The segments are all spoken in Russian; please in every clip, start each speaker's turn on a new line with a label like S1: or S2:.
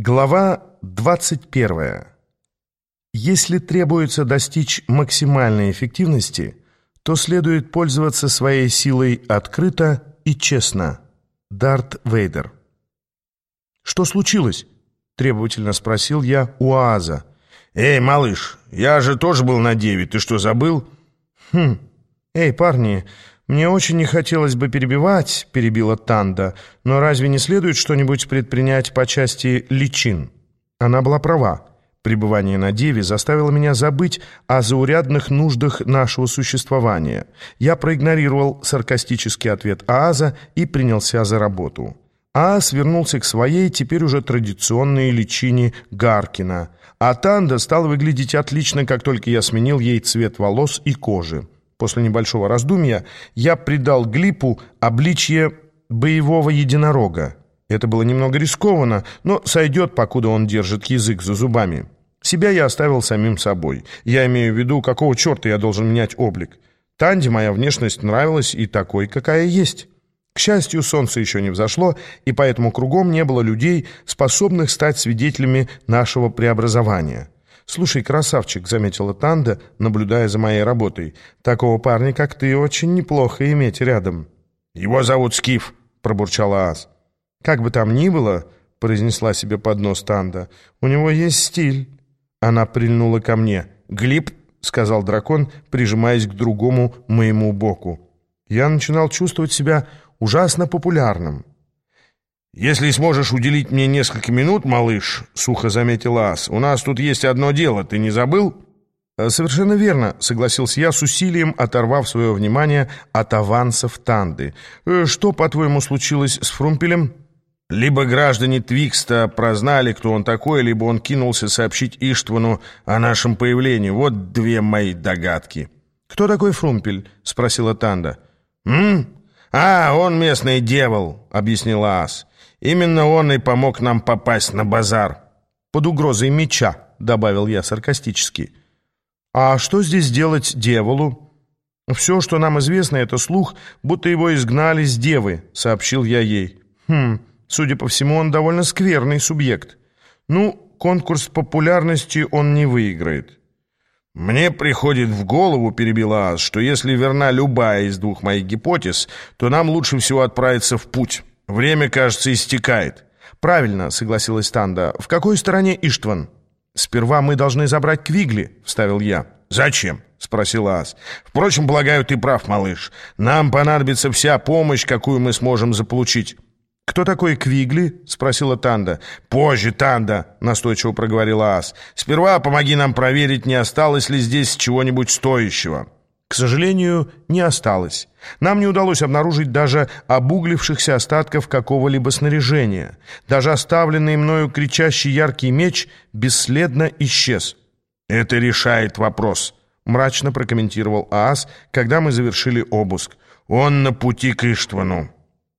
S1: Глава 21. Если требуется достичь максимальной эффективности, то следует пользоваться своей силой открыто и честно. Дарт Вейдер. «Что случилось?» — требовательно спросил я у Ааза.
S2: «Эй, малыш, я же тоже был на деве, ты что, забыл?»
S1: «Хм, эй, парни, «Мне очень не хотелось бы перебивать», — перебила Танда, «но разве не следует что-нибудь предпринять по части личин?» Она была права. Пребывание на Деве заставило меня забыть о заурядных нуждах нашего существования. Я проигнорировал саркастический ответ Ааза и принялся за работу. Ааз вернулся к своей, теперь уже традиционной личине Гаркина, а Танда стала выглядеть отлично, как только я сменил ей цвет волос и кожи. После небольшого раздумья я придал Глипу обличье боевого единорога. Это было немного рискованно, но сойдет, покуда он держит язык за зубами. Себя я оставил самим собой. Я имею в виду, какого черта я должен менять облик. Танде моя внешность нравилась и такой, какая есть. К счастью, солнце еще не взошло, и поэтому кругом не было людей, способных стать свидетелями нашего преобразования. «Слушай, красавчик», — заметила Танда, наблюдая за моей работой, «такого парня, как ты, очень неплохо иметь рядом».
S2: «Его зовут Скиф», — пробурчала Ас.
S1: «Как бы там ни было», — произнесла себе под нос Танда, — «у него есть стиль». Она прильнула ко мне. «Глиб», — сказал дракон, прижимаясь к другому моему боку. Я начинал чувствовать себя ужасно популярным.
S2: «Если сможешь уделить мне несколько минут, малыш», — сухо заметил Ас, — «у нас тут есть одно дело, ты не забыл?»
S1: «Э, «Совершенно верно», — согласился я с усилием, оторвав свое внимание от авансов Танды. «Э, «Что, по-твоему, случилось с Фрумпелем?»
S2: Либо граждане Твикста прознали, кто он такой, либо он кинулся сообщить Иштвану о нашем появлении. Вот две мои догадки.
S1: «Кто такой Фрумпель?» — спросила Танда.
S2: «М? А, он местный дьявол», — объяснила Ас. Именно он и помог нам попасть на базар.
S1: Под угрозой меча, добавил я саркастически. А что здесь делать дьяволу? Все, что нам известно, это слух, будто его изгнали с девы, сообщил я ей. Хм, судя по всему, он довольно скверный субъект. Ну, конкурс популярности он не выиграет.
S2: «Мне приходит в голову, — перебила Ас, — что если верна любая из двух моих гипотез, то нам лучше всего отправиться в путь». Время, кажется, истекает.
S1: Правильно, согласилась Танда. В какой стороне Иштван? Сперва мы должны забрать Квигли, вставил я.
S2: Зачем? спросил Ас. Впрочем, полагаю, ты прав, малыш. Нам понадобится вся помощь, какую мы сможем заполучить.
S1: «Кто такой Квигли?» — спросила Танда.
S2: «Позже, Танда», — настойчиво проговорила Ас. «Сперва помоги нам проверить, не осталось ли здесь чего-нибудь стоящего».
S1: К сожалению, не осталось. Нам не удалось обнаружить даже обуглившихся остатков какого-либо снаряжения. Даже оставленный мною кричащий яркий меч бесследно исчез.
S2: «Это решает вопрос», — мрачно прокомментировал Аас, когда мы завершили обыск. «Он на пути к Иштвану».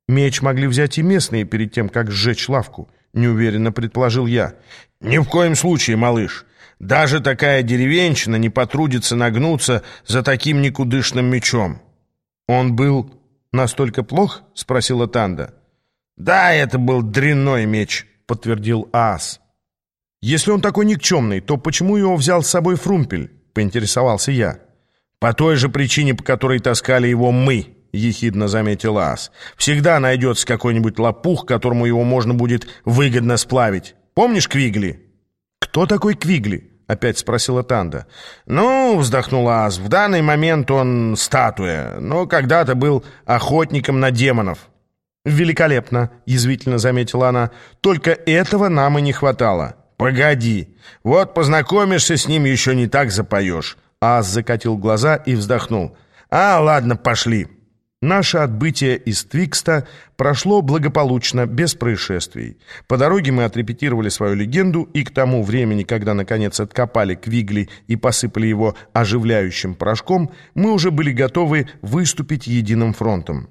S1: «Меч могли взять и местные перед тем, как сжечь лавку», — неуверенно предположил я.
S2: «Ни в коем случае, малыш. Даже такая деревенщина не потрудится нагнуться за таким никудышным мечом.
S1: «Он был настолько плох?» — спросила Танда.
S2: «Да, это был дрянной меч», — подтвердил Ас.
S1: «Если он такой никчемный, то почему его взял с собой Фрумпель?» — поинтересовался я.
S2: «По той же причине, по которой таскали его мы», — ехидно заметил Ас. «Всегда найдется какой-нибудь лопух, которому его можно будет выгодно сплавить. Помнишь Квигли?»
S1: «Кто такой Квигли?» Опять спросила Танда.
S2: «Ну, — вздохнула Аз, — в данный момент он статуя, но когда-то был охотником на демонов».
S1: «Великолепно!» — язвительно заметила она. «Только этого нам и не хватало».
S2: «Погоди! Вот познакомишься с ним, еще не так запоешь».
S1: Аз закатил глаза и вздохнул.
S2: «А, ладно, пошли».
S1: Наше отбытие из Твикста прошло благополучно, без происшествий. По дороге мы отрепетировали свою легенду, и к тому времени, когда наконец откопали Квигли и посыпали его оживляющим порошком, мы уже были готовы выступить единым фронтом.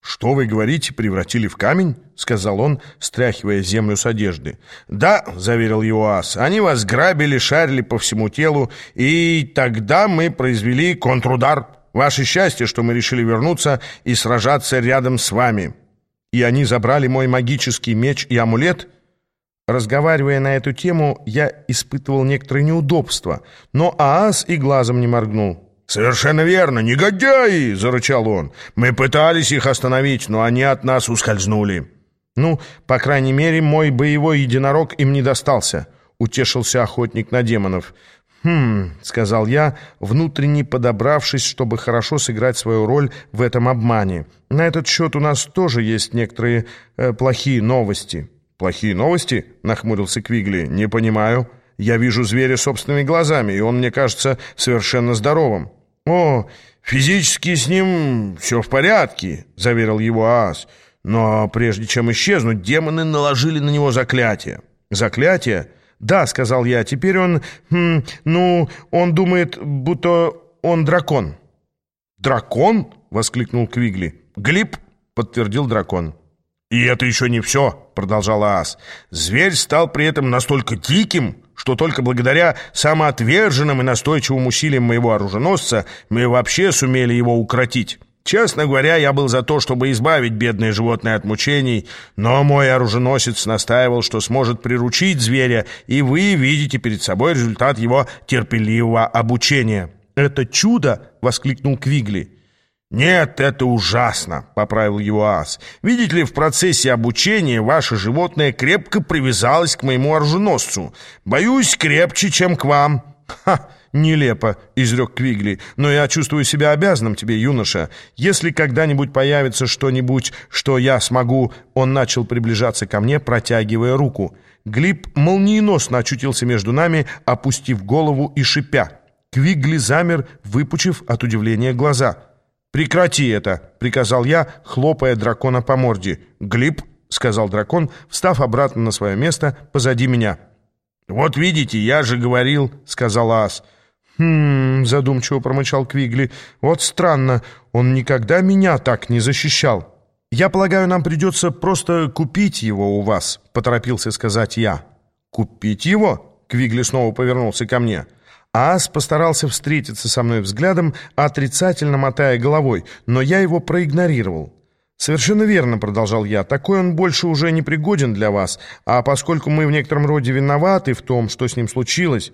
S2: «Что вы говорите, превратили в камень?» — сказал он, стряхивая землю с одежды. «Да», — заверил его ас, — «они вас грабили, шарили по всему телу, и тогда мы произвели контрудар». Ваше счастье, что мы решили вернуться и сражаться рядом с вами.
S1: И они забрали мой магический меч и амулет? Разговаривая на эту тему, я испытывал некоторое неудобство, но Аас и глазом не моргнул.
S2: «Совершенно верно, негодяи!» — зарычал он. «Мы пытались их остановить, но они от нас ускользнули».
S1: «Ну, по крайней мере, мой боевой единорог им не достался», — утешился охотник на демонов. «Хм», — сказал я, внутренне подобравшись, чтобы хорошо сыграть свою роль в этом обмане. «На этот счет у нас тоже есть некоторые э, плохие новости».
S2: «Плохие новости?» — нахмурился Квигли. «Не понимаю. Я вижу зверя собственными глазами, и он мне кажется совершенно здоровым». «О, физически с ним все в порядке», — заверил его Аас. «Но прежде чем исчезнуть, демоны наложили на него заклятие».
S1: «Заклятие?» «Да», — сказал я, — «теперь он... Хм, ну, он думает, будто он дракон».
S2: «Дракон?» — воскликнул Квигли. «Глиб», — подтвердил дракон. «И это еще не все», — продолжал Аас. «Зверь стал при этом настолько диким, что только благодаря самоотверженным и настойчивым усилиям моего оруженосца мы вообще сумели его укротить. Честно говоря, я был за то, чтобы избавить бедное животное от мучений, но мой оруженосец настаивал, что сможет приручить зверя, и вы видите перед собой результат его терпеливого обучения».
S1: «Это чудо!» — воскликнул Квигли.
S2: «Нет, это ужасно», — поправил его ас. «Видите ли, в процессе обучения ваше животное крепко привязалось к моему оруженосцу. Боюсь, крепче, чем к вам».
S1: «Ха!» «Нелепо», — изрек Квигли, «но я чувствую себя обязанным тебе, юноша. Если когда-нибудь появится что-нибудь, что я смогу...» Он начал приближаться ко мне, протягивая руку. Глиб молниеносно очутился между нами, опустив голову и шипя. Квигли замер, выпучив от удивления глаза. «Прекрати это!» — приказал я, хлопая дракона по морде. «Глиб!» — сказал дракон, встав обратно на свое место позади меня.
S2: «Вот видите, я же говорил!» — сказал Ас.
S1: «Хм...» — задумчиво промычал Квигли. «Вот странно, он никогда меня так не защищал. Я полагаю, нам придется просто купить его у вас», — поторопился сказать я.
S2: «Купить его?» — Квигли снова повернулся ко мне.
S1: Аас постарался встретиться со мной взглядом, отрицательно мотая головой, но я его проигнорировал. «Совершенно верно», — продолжал я, — «такой он больше уже не пригоден для вас, а поскольку мы в некотором роде виноваты в том, что с ним случилось...»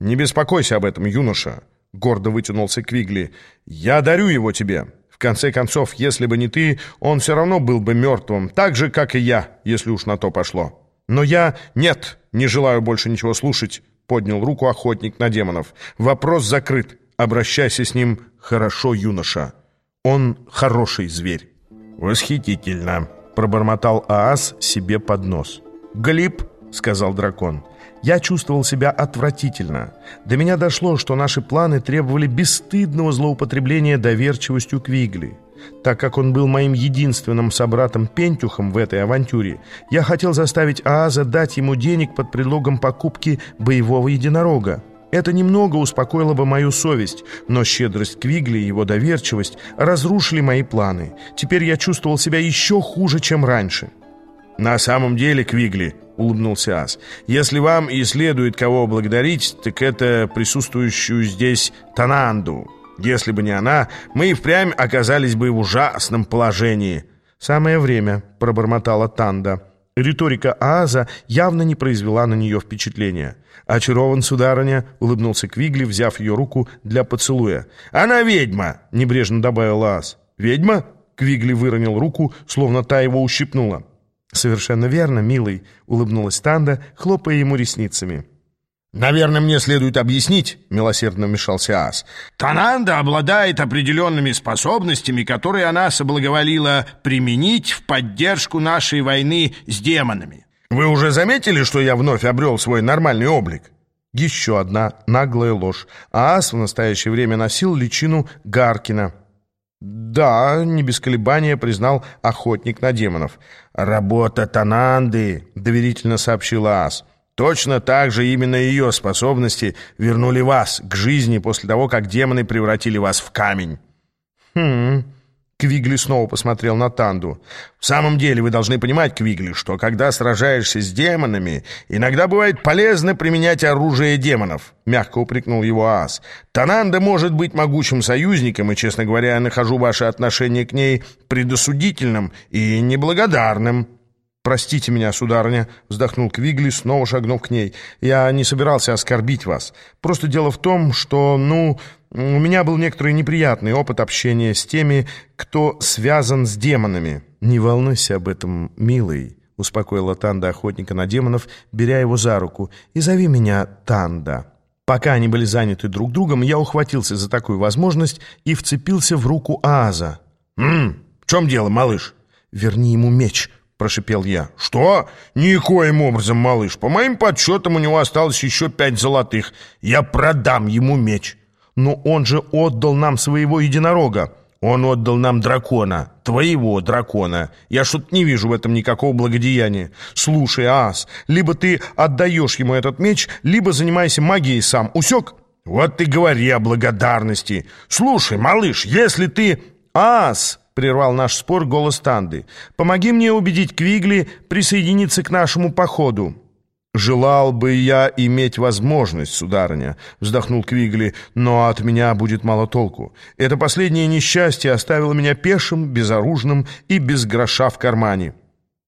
S2: «Не беспокойся об этом, юноша», — гордо вытянулся Квигли. «Я дарю его тебе. В конце концов, если бы не ты, он все равно был бы мертвым, так же, как и я, если уж на то пошло. Но я... Нет, не желаю больше ничего слушать». — поднял руку охотник на демонов. «Вопрос закрыт. Обращайся с ним хорошо, юноша. Он хороший зверь».
S1: «Восхитительно», — пробормотал Аас себе под нос. «Глиб», — сказал дракон, — «я чувствовал себя отвратительно. До меня дошло, что наши планы требовали бесстыдного злоупотребления доверчивостью Квигли». Так как он был моим единственным собратом-пентюхом в этой авантюре, я хотел заставить Ааза дать ему денег под предлогом покупки боевого единорога. Это немного успокоило бы мою совесть, но щедрость Квигли и его доверчивость разрушили мои планы. Теперь я чувствовал себя еще хуже, чем раньше.
S2: «На самом деле, Квигли», — улыбнулся Ас, — «если вам и следует кого благодарить, так это присутствующую здесь Тананду». Если бы не она, мы и впрямь оказались бы в ужасном положении».
S1: «Самое время», — пробормотала Танда. Риторика Ааза явно не произвела на нее впечатления. «Очарован, сударыня», — улыбнулся Квигли, взяв ее руку для поцелуя.
S2: «Она ведьма», — небрежно добавил Ааз.
S1: «Ведьма?» — Квигли выронил руку, словно та его ущипнула. «Совершенно верно, милый», — улыбнулась Танда, хлопая ему ресницами.
S2: «Наверное, мне следует объяснить», — милосердно вмешался Ас. «Тананда обладает определенными способностями, которые она соблаговолила применить в поддержку нашей войны с демонами. Вы уже заметили, что я вновь обрел свой нормальный облик?»
S1: Еще одна наглая ложь. Ас в настоящее время носил личину Гаркина. «Да», — не без колебания признал охотник на демонов.
S2: «Работа Тананды», — доверительно сообщил Ас. Точно так же именно ее способности вернули вас к жизни после того, как демоны превратили вас в камень.
S1: Хм... Квигли снова посмотрел на Танду.
S2: «В самом деле вы должны понимать, Квигли, что когда сражаешься с демонами, иногда бывает полезно применять оружие демонов», — мягко упрекнул его Ас. «Тананда может быть могучим союзником, и, честно говоря, я нахожу ваше отношение к ней предосудительным и неблагодарным».
S1: «Простите меня, сударыня», — вздохнул Квигли, снова шагнув к ней. «Я не собирался оскорбить вас. Просто дело в том, что, ну, у меня был некоторый неприятный опыт общения с теми, кто связан с демонами». «Не волнуйся об этом, милый», — успокоила Танда охотника на демонов, беря его за руку. «И зови меня Танда». Пока они были заняты друг другом, я ухватился за такую возможность и вцепился в руку Ааза.
S2: «М в чем дело, малыш?»
S1: «Верни ему меч», — прошипел я.
S2: «Что? Никоим образом, малыш. По моим подсчетам, у него осталось еще пять золотых. Я продам ему меч».
S1: «Но он же отдал нам своего единорога».
S2: «Он отдал нам дракона, твоего дракона. Я что-то не вижу в этом никакого благодеяния.
S1: Слушай, Ас, либо ты отдаешь ему этот меч, либо занимайся магией сам. Усек?»
S2: «Вот ты говори о благодарности. Слушай, малыш, если ты...»
S1: «Ас!» Прервал наш спор голос Танды. «Помоги мне убедить Квигли присоединиться к нашему походу». «Желал бы я иметь возможность, сударыня», — вздохнул Квигли, «но от меня будет мало толку. Это последнее несчастье оставило меня пешим, безоружным и без гроша в кармане».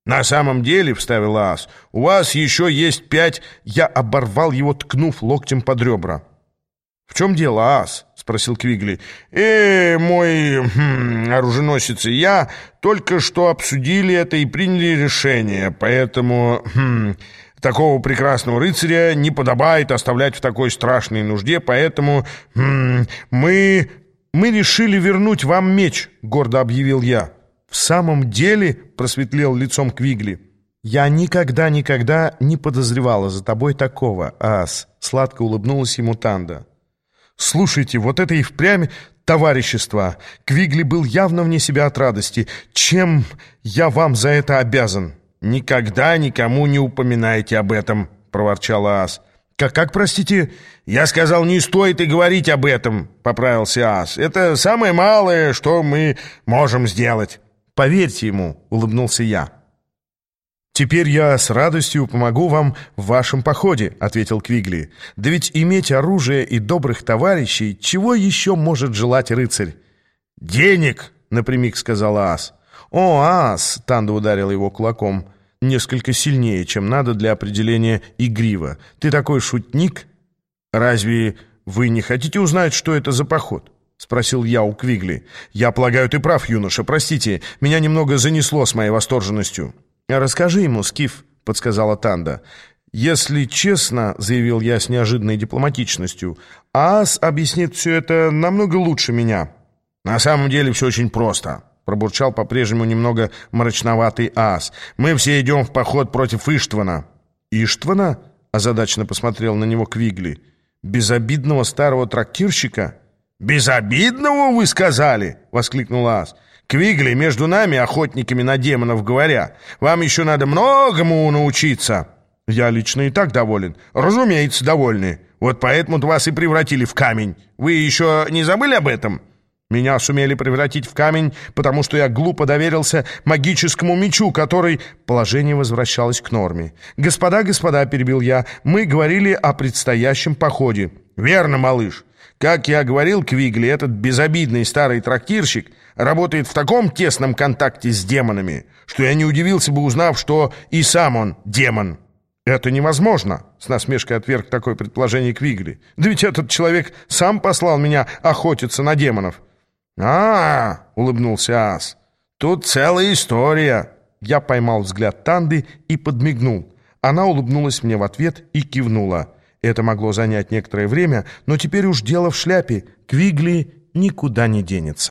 S2: «На самом деле», — вставил Ас, — «у вас еще есть пять...»
S1: Я оборвал его, ткнув локтем под ребра.
S2: «В чем дело, Ас?» — спросил Квигли. «Э, мой хм, оруженосец и я только что обсудили это и приняли решение, поэтому хм, такого прекрасного рыцаря не подобает оставлять в такой страшной нужде, поэтому хм, мы... мы решили вернуть вам меч», — гордо объявил я.
S1: «В самом деле?» — просветлел лицом Квигли. «Я никогда-никогда не подозревала за тобой такого, Ас», — сладко улыбнулась ему Танда. Слушайте, вот это и впрямь товарищество. Квигли был явно вне себя от радости. Чем я вам за это обязан?
S2: Никогда никому не упоминайте об этом, проворчала Ас.
S1: Как, как, простите?
S2: Я сказал, не стоит и говорить об этом, поправился Ас. Это самое малое, что мы можем сделать.
S1: Поверьте ему, улыбнулся я. «Теперь я с радостью помогу вам в вашем походе», — ответил Квигли. «Да ведь иметь оружие и добрых товарищей, чего еще может желать рыцарь?»
S2: «Денег!»
S1: — напрямик сказала Ас. «О, Ас!» — Танда ударил его кулаком. «Несколько сильнее, чем надо для определения игрива. Ты такой шутник?» «Разве вы не хотите узнать, что это за поход?» — спросил я у Квигли. «Я полагаю, ты прав, юноша. Простите, меня немного занесло с моей восторженностью». «Расскажи ему, Скиф», — подсказала Танда. «Если честно», — заявил я с неожиданной дипломатичностью, «Аас объяснит все это намного лучше меня».
S2: «На самом деле все очень просто», — пробурчал по-прежнему немного мрачноватый Аас. «Мы все идем в поход против Иштвана».
S1: «Иштвана?» — озадаченно посмотрел на него Квигли. «Безобидного старого трактирщика?»
S2: «Безобидного, вы сказали?» — воскликнул Аас. Квигли, между нами, охотниками на демонов говоря, вам еще надо многому научиться.
S1: Я лично и так доволен.
S2: Разумеется, довольны. Вот поэтому вас и превратили в камень. Вы еще не забыли об этом?
S1: Меня сумели превратить в камень, потому что я глупо доверился магическому мечу, который... Положение возвращалось к норме. «Господа, господа», — перебил я, — «мы говорили о предстоящем походе».
S2: «Верно, малыш. Как я говорил Квигли, этот безобидный старый трактирщик работает в таком тесном контакте с демонами, что я не удивился бы, узнав, что и сам он демон.
S1: «Это невозможно», — с насмешкой отверг такое предположение Квигли. «Да ведь этот человек сам послал меня охотиться на демонов».
S2: «А, — улыбнулся Ас, — тут целая история».
S1: Я поймал взгляд Танды и подмигнул. Она улыбнулась мне в ответ и кивнула. Это могло занять некоторое время, но теперь уж дело в шляпе. Квигли никуда не денется.